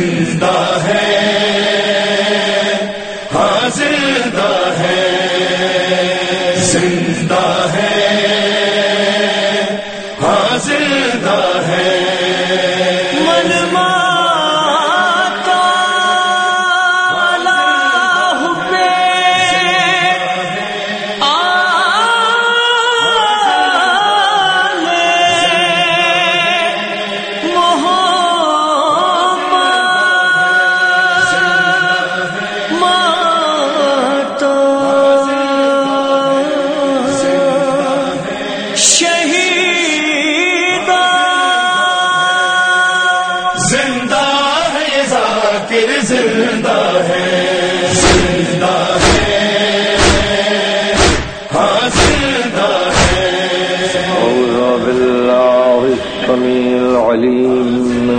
زندہ ہے۔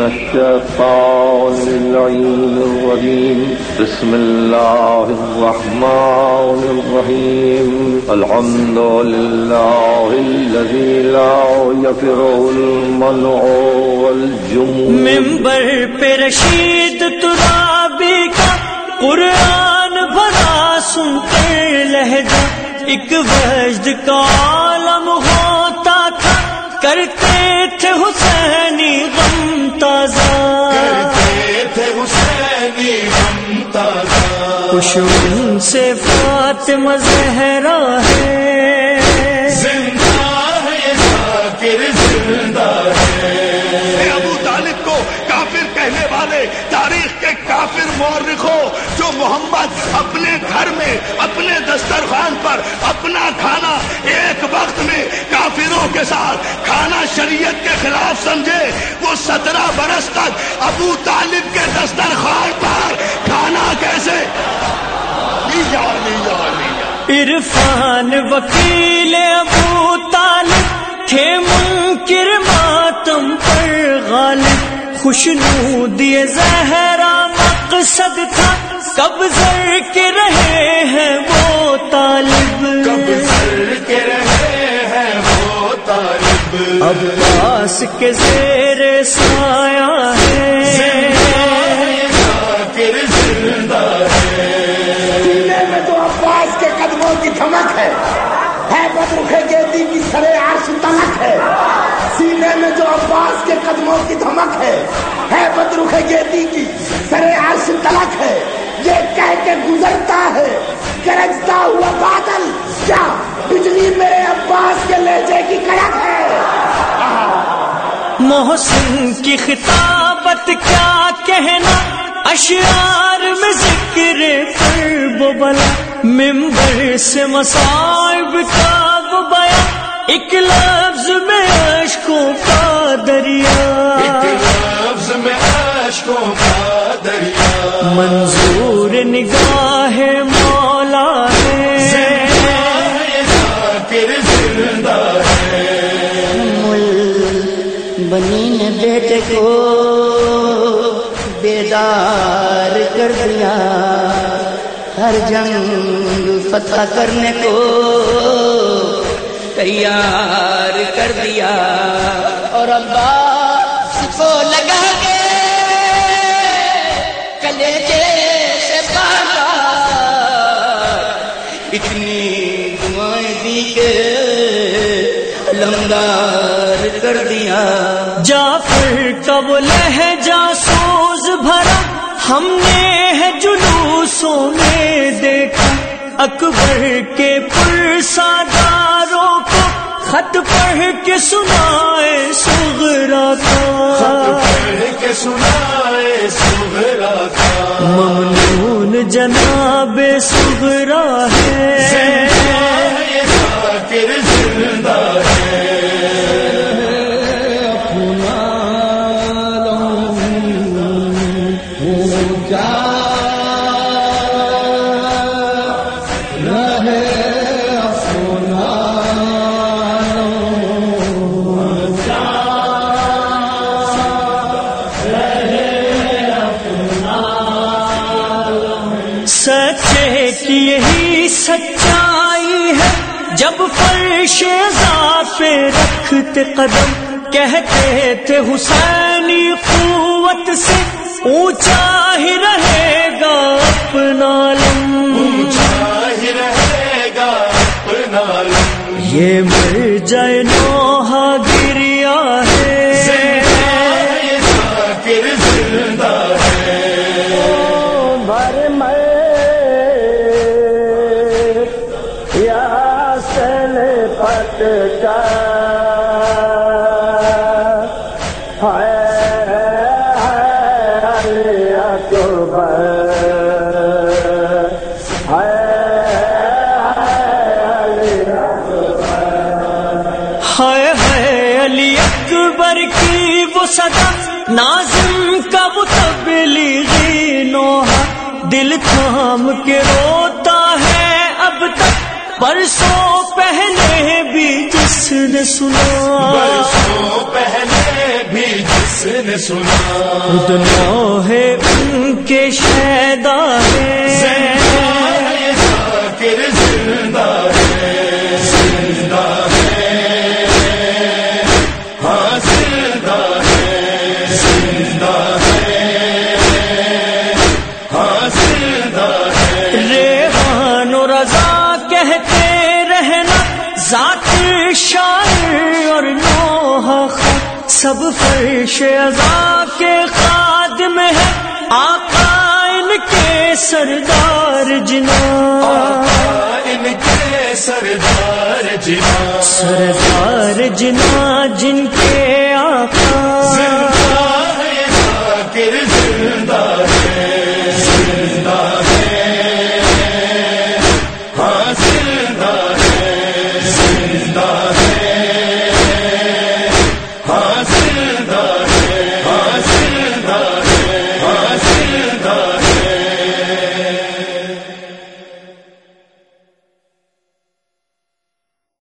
الشيطان اللعين الرجيم. بسم الله الرحمن الرحيم. الحمد لله الذي لا يفر المنع والجموع. ممبر پہ رشید ترابی کا قرآن بھرا سن کر لہجہ. ایک وجد کا عالم ہوتا تھا. کرتے تازہ خوش سے فاطمہ زہرا ہے زندہ ہے ذاکر زندہ ہے۔ ابو طالب کو کافر کہنے والے، تاریخ کے کافر مورخوں جو محمد اپنے گھر میں، اپنے دسترخوان پر اپنا کھانا ایک وقت میں کافروں کے ساتھ کھانا شریعت کے خلاف سمجھے، وہ سترہ برس تک ابو طالب کے دسترخوان پر کھانا کیسے؟ عرفان وکیل ابو طالب تھے منکر ماتم پر غالب۔ خوشنو دیے زہرا مقصد تھا۔ کب زر کے رہے ہیں وہ طالب۔ کب سر کے رہے ہیں وہ طالب۔ اب پاس کے زیر سایہ ہے۔ قدموں کی دھمک ہے کی سرے عرش تلک ہے۔ سینے میں جو عباس کے قدموں کی دھمک ہے ہے بدرخ گیدی کی سرے عرش تلک ہے۔ یہ کہہ کے گزرتا ہے، گرجتا ہوا بادل۔ کیا بجلی میرے عباس کے لہجے کی کڑک ہے؟ محسن کی خطابت کیا کہنا؟ اشعار میں ذکر پر وہ بلا ممبر سے مصائب کا وہ بیان۔ ایک لفظ میں اشکوں کا دریا۔ لفظ میں عشقوں کا دریا۔ منظور نگاہ مولا ہے۔ بنی نے بیٹے کو۔ بیدار کر دیا۔ ہر جنگ فتح کرنے کو تیار کر دیا۔ اور عباس کو لگا کے کلیجے سے باندھا۔ اتنی دعائیں دی کے لمدار کر دیا۔ جعفر کا وہ لہجہ ہم نے ہے جلوسوں میں دیکھا اکبر کے پرساداروں کو خط پڑھ کے سنائے سغرا کا پڑھ کے سنائے سغرا کا ممنون جناب۔ جب فرش پہ رکھتے قدم کہتے تھے حسینی قوت سے اونچا ہی رہے گا اپنا علم ہی رہے گا اپنا یہ مر جائے نوحہ گریا ہے۔ یا سل پت کا علی اکبر کی وہ صدا نازم کا وہ تبلیغی نوحہ دل تھام کے روتا ہے اب تک۔ برسوں پہلے بھی جس نے سنا۔ برسوں پہلے بھی جس نے سنا۔ نوحے ان کے شیدا ہے سب فرش ازا کے خادم ہے آقا ان کے سردار جنا ان کے سردار جنا سردار جنا جن